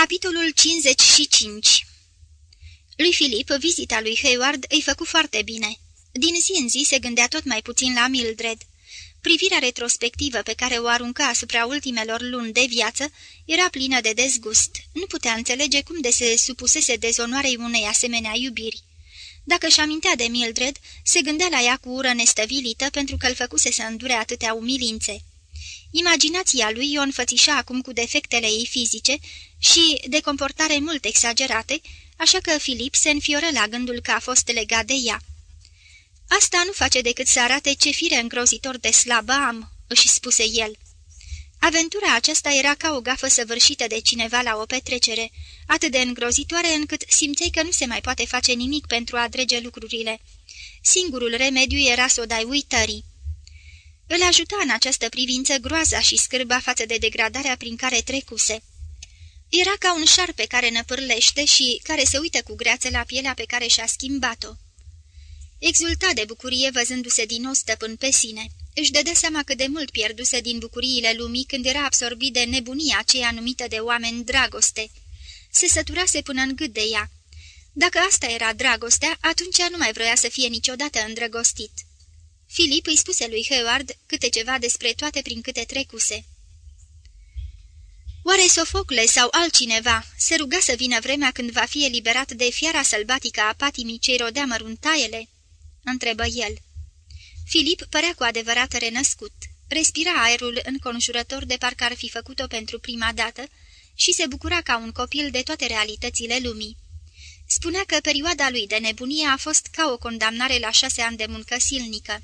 Capitolul 55 Lui Filip, vizita lui Hayward îi făcu foarte bine. Din zi în zi se gândea tot mai puțin la Mildred. Privirea retrospectivă pe care o arunca asupra ultimelor luni de viață era plină de dezgust. Nu putea înțelege cum de se supusese dezonoarei unei asemenea iubiri. Dacă și amintea de Mildred, se gândea la ea cu ură nestăvilită pentru că îl făcuse să îndure atâtea umilințe. Imaginația lui o înfățișa acum cu defectele ei fizice și de comportare mult exagerate, așa că Filip se înfioră la gândul că a fost legat de ea. Asta nu face decât să arate ce fire îngrozitor de slabă am," își spuse el. Aventura aceasta era ca o gafă săvârșită de cineva la o petrecere, atât de îngrozitoare încât simțeai că nu se mai poate face nimic pentru a drege lucrurile. Singurul remediu era să o dai uitării. Îl ajuta în această privință groaza și scârba față de degradarea prin care trecuse. Era ca un șarpe care năpârlește și care se uită cu greață la pielea pe care și-a schimbat-o. Exulta de bucurie văzându-se din nou stăpân pe sine. Își dădea seama cât de mult pierduse din bucuriile lumii când era absorbit de nebunia aceea numită de oameni dragoste. Se săturase până în gât de ea. Dacă asta era dragostea, atunci nu mai vroia să fie niciodată îndrăgostit. Filip îi spuse lui Howard câte ceva despre toate prin câte trecuse. Oare Sofocle sau altcineva se ruga să vină vremea când va fi eliberat de fiara sălbatică a patimii ce rodea măruntaiele? întrebă el. Filip părea cu adevărat renăscut. Respira aerul înconjurător de parcă ar fi făcut-o pentru prima dată și se bucura ca un copil de toate realitățile lumii. Spunea că perioada lui de nebunie a fost ca o condamnare la șase ani de muncă silnică.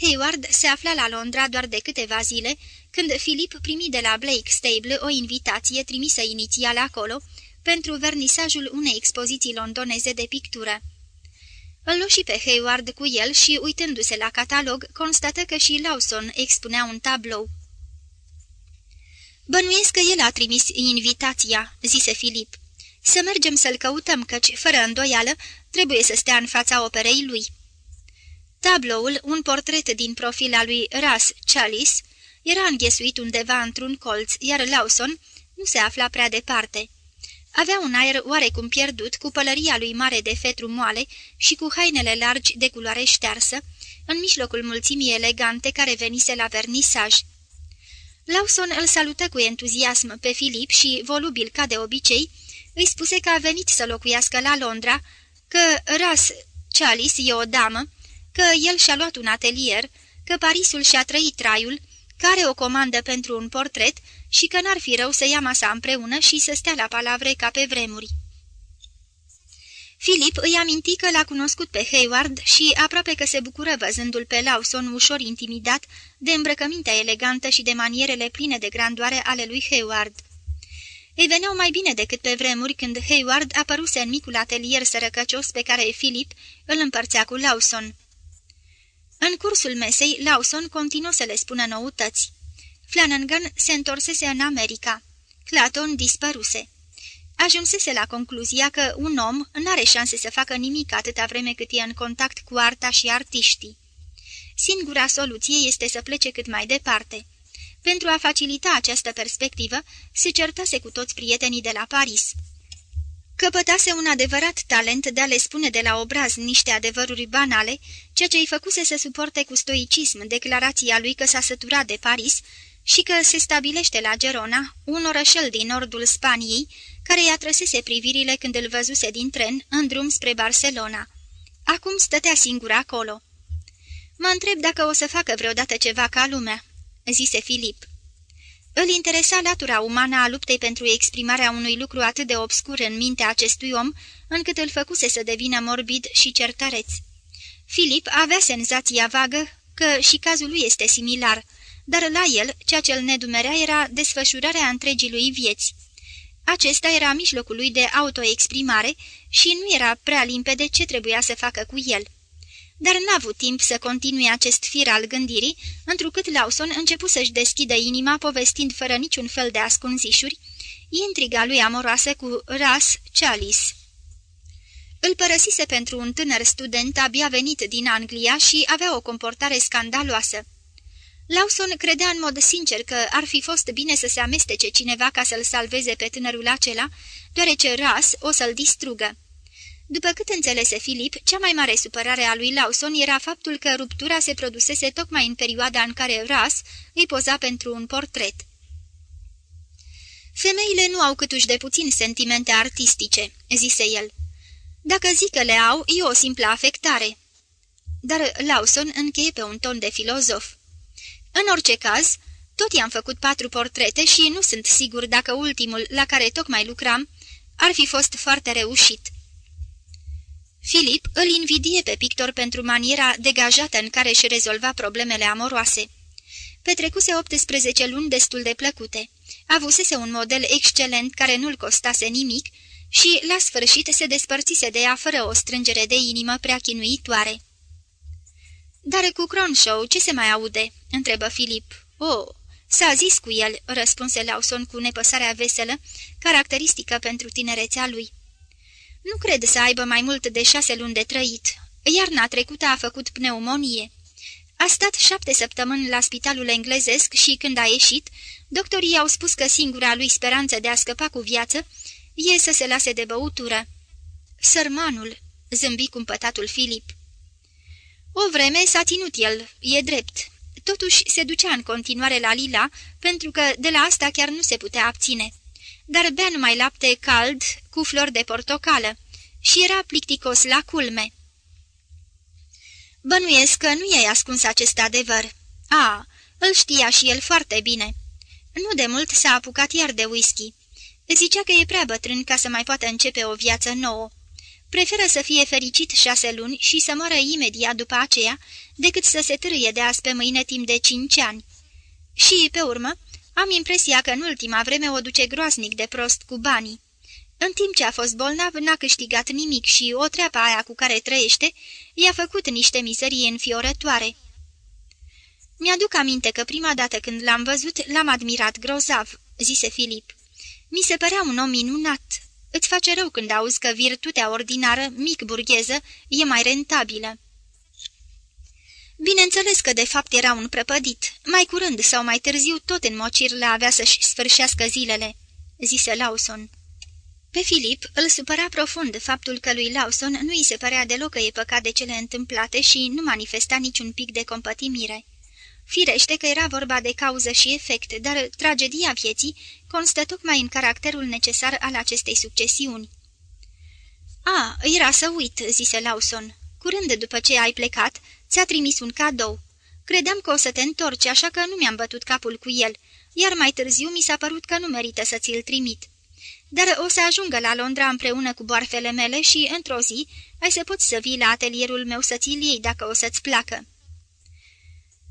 Hayward se afla la Londra doar de câteva zile, când Philip primi de la Blake Stable o invitație trimisă inițial acolo pentru vernisajul unei expoziții londoneze de pictură. Îl luă și pe Hayward cu el și, uitându-se la catalog, constată că și Lawson expunea un tablou. Bănuiesc că el a trimis invitația," zise Filip. Să mergem să-l căutăm, căci, fără îndoială, trebuie să stea în fața operei lui." Tabloul, un portret din profil al lui Ras Chalice, era înghesuit undeva într-un colț, iar Lawson nu se afla prea departe. Avea un aer oarecum pierdut, cu pălăria lui mare de fetru moale și cu hainele largi de culoare ștearsă, în mijlocul mulțimii elegante care venise la vernisaj. Lawson îl salută cu entuziasm pe Filip și, volubil ca de obicei, îi spuse că a venit să locuiască la Londra, că Ras Chalice e o damă, că el și-a luat un atelier, că Parisul și-a trăit traiul, care o comandă pentru un portret și că n-ar fi rău să ia masa împreună și să stea la palavre ca pe vremuri. Filip îi aminti că l-a cunoscut pe Hayward și aproape că se bucură văzându-l pe Lawson ușor intimidat de îmbrăcămintea elegantă și de manierele pline de grandoare ale lui Hayward. Ei veneau mai bine decât pe vremuri când Hayward apăruse în micul atelier sărăcăcios pe care Filip îl împărțea cu Lawson. În cursul mesei, Lawson continuă să le spună noutăți. Flanagan se întorsese în America. Claton dispăruse. Ajunsese la concluzia că un om nu are șanse să facă nimic atâta vreme cât e în contact cu arta și artiștii. Singura soluție este să plece cât mai departe. Pentru a facilita această perspectivă, se certase cu toți prietenii de la Paris. Căpătase un adevărat talent de a le spune de la obraz niște adevăruri banale, ceea ce îi făcuse să suporte cu stoicism declarația lui că s-a săturat de Paris și că se stabilește la Gerona, un orășel din nordul Spaniei, care i-a trăsese privirile când îl văzuse din tren în drum spre Barcelona. Acum stătea singur acolo. Mă întreb dacă o să facă vreodată ceva ca lumea," zise Filip. Îl interesa latura umană a luptei pentru exprimarea unui lucru atât de obscur în mintea acestui om, încât îl făcuse să devină morbid și certareț. Filip avea senzația vagă că și cazul lui este similar, dar la el, ceea ce îl nedumerea era desfășurarea întregii lui vieți. Acesta era mijlocul lui de autoexprimare și nu era prea limpede ce trebuia să facă cu el dar n-a avut timp să continue acest fir al gândirii, întrucât Lawson începu să-și deschidă inima povestind fără niciun fel de ascunzișuri, intriga lui amoroasă cu Ras Chalice. Îl părăsise pentru un tânăr student abia venit din Anglia și avea o comportare scandaloasă. Lawson credea în mod sincer că ar fi fost bine să se amestece cineva ca să-l salveze pe tânărul acela, deoarece Ras o să-l distrugă. După cât înțelese Filip, cea mai mare supărare a lui Lawson era faptul că ruptura se produsese tocmai în perioada în care Ras îi poza pentru un portret. Femeile nu au câtuși de puțin sentimente artistice," zise el. Dacă zic că le au, e o simplă afectare." Dar Lawson încheie pe un ton de filozof. În orice caz, tot i-am făcut patru portrete și nu sunt sigur dacă ultimul, la care tocmai lucram, ar fi fost foarte reușit." Filip îl invidie pe pictor pentru maniera degajată în care își rezolva problemele amoroase. Petrecuse 18 luni destul de plăcute. Avusese un model excelent care nu-l costase nimic și, la sfârșit, se despărțise de ea fără o strângere de inimă prea chinuitoare. Dar cu Cronshaw ce se mai aude?" întrebă Filip. Oh, s-a zis cu el," răspunse Lawson cu nepăsarea veselă, caracteristică pentru tinerețea lui. Nu cred să aibă mai mult de șase luni de trăit. Iarna trecută a făcut pneumonie. A stat șapte săptămâni la spitalul englezesc și când a ieșit, doctorii au spus că singura lui speranță de a scăpa cu viață e să se lase de băutură. Sărmanul, zâmbi cumpătatul Filip. O vreme s-a ținut el, e drept. Totuși se ducea în continuare la Lila, pentru că de la asta chiar nu se putea abține dar bea numai lapte cald cu flori de portocală și era plicticos la culme. Bănuiesc că nu i-ai ascuns acest adevăr. A, îl știa și el foarte bine. Nu de mult s-a apucat iar de whisky. Zicea că e prea bătrân ca să mai poată începe o viață nouă. Preferă să fie fericit șase luni și să moară imediat după aceea, decât să se târâie de azi pe mâine timp de cinci ani. Și, pe urmă, am impresia că în ultima vreme o duce groaznic de prost cu banii. În timp ce a fost bolnav, n-a câștigat nimic și o treapă aia cu care trăiește i-a făcut niște mizerii înfiorătoare. Mi-aduc aminte că prima dată când l-am văzut, l-am admirat grozav, zise Filip. Mi se părea un om minunat. Îți face rău când auzi că virtutea ordinară, mic burgheză, e mai rentabilă. Bineînțeles că de fapt era un prăpădit. Mai curând sau mai târziu tot în mocir avea să-și sfârșească zilele, zise Lawson. Pe Filip îl supăra profund faptul că lui Lawson nu îi se părea deloc că e păcat de cele întâmplate și nu manifesta niciun pic de compătimire. Firește că era vorba de cauză și efect, dar tragedia vieții constă tocmai în caracterul necesar al acestei succesiuni. A, era să uit," zise Lawson. Curând după ce ai plecat, ți-a trimis un cadou. Credeam că o să te întorci, așa că nu mi-am bătut capul cu el, iar mai târziu mi s-a părut că nu merită să ți-l trimit. Dar o să ajungă la Londra împreună cu boarfele mele și, într-o zi, ai să poți să vii la atelierul meu să ți-l iei dacă o să-ți placă.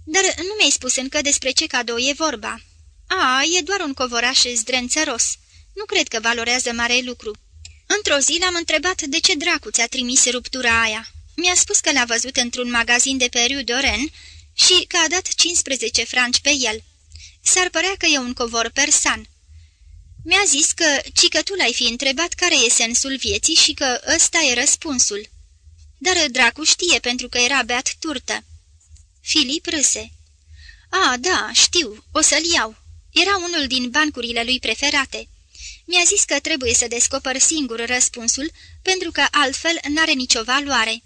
Dar nu mi-ai spus încă despre ce cadou e vorba. A, e doar un covoraș zdrențăros. Nu cred că valorează mare lucru. Într-o zi l-am întrebat de ce dracu ți-a trimis ruptura aia. Mi-a spus că l-a văzut într-un magazin de pe Rue Doren și că a dat 15 franci pe el. S-ar părea că e un covor persan. Mi-a zis că, cică tu l-ai fi întrebat care e sensul vieții și că ăsta e răspunsul. Dar dracu știe pentru că era beat turtă. Filip râse. A, da, știu, o să-l iau. Era unul din bancurile lui preferate. Mi-a zis că trebuie să descoper singur răspunsul, pentru că altfel n-are nicio valoare.